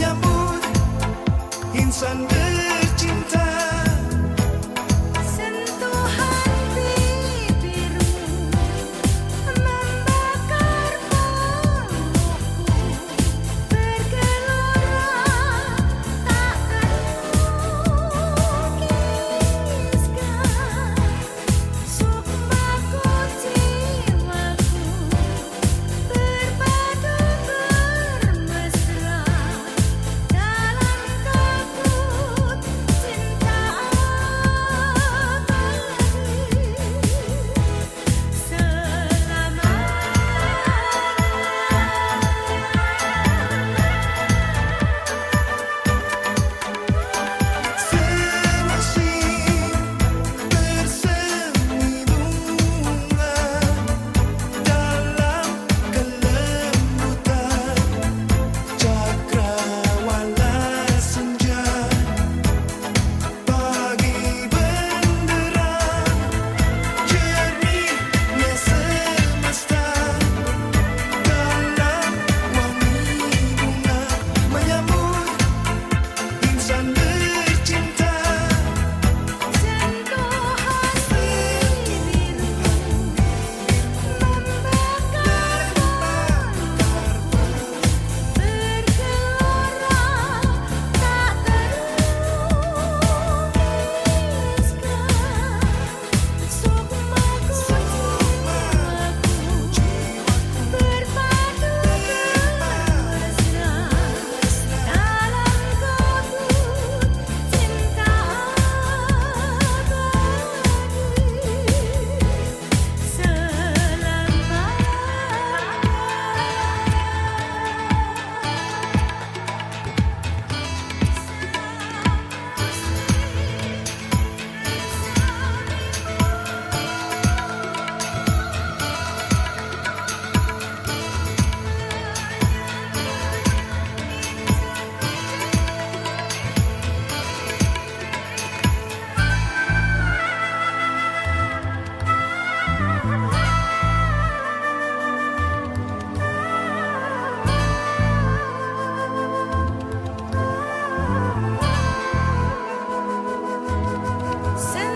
menyambut insan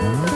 Mm-hmm.